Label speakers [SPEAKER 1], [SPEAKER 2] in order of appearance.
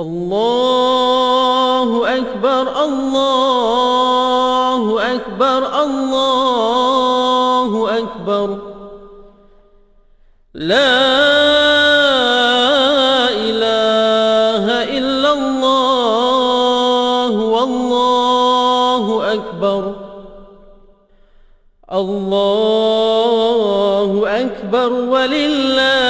[SPEAKER 1] الله أكبر الله أكبر الله أكبر. لا إله إلا الله والله أكبر. الله أكبر ولله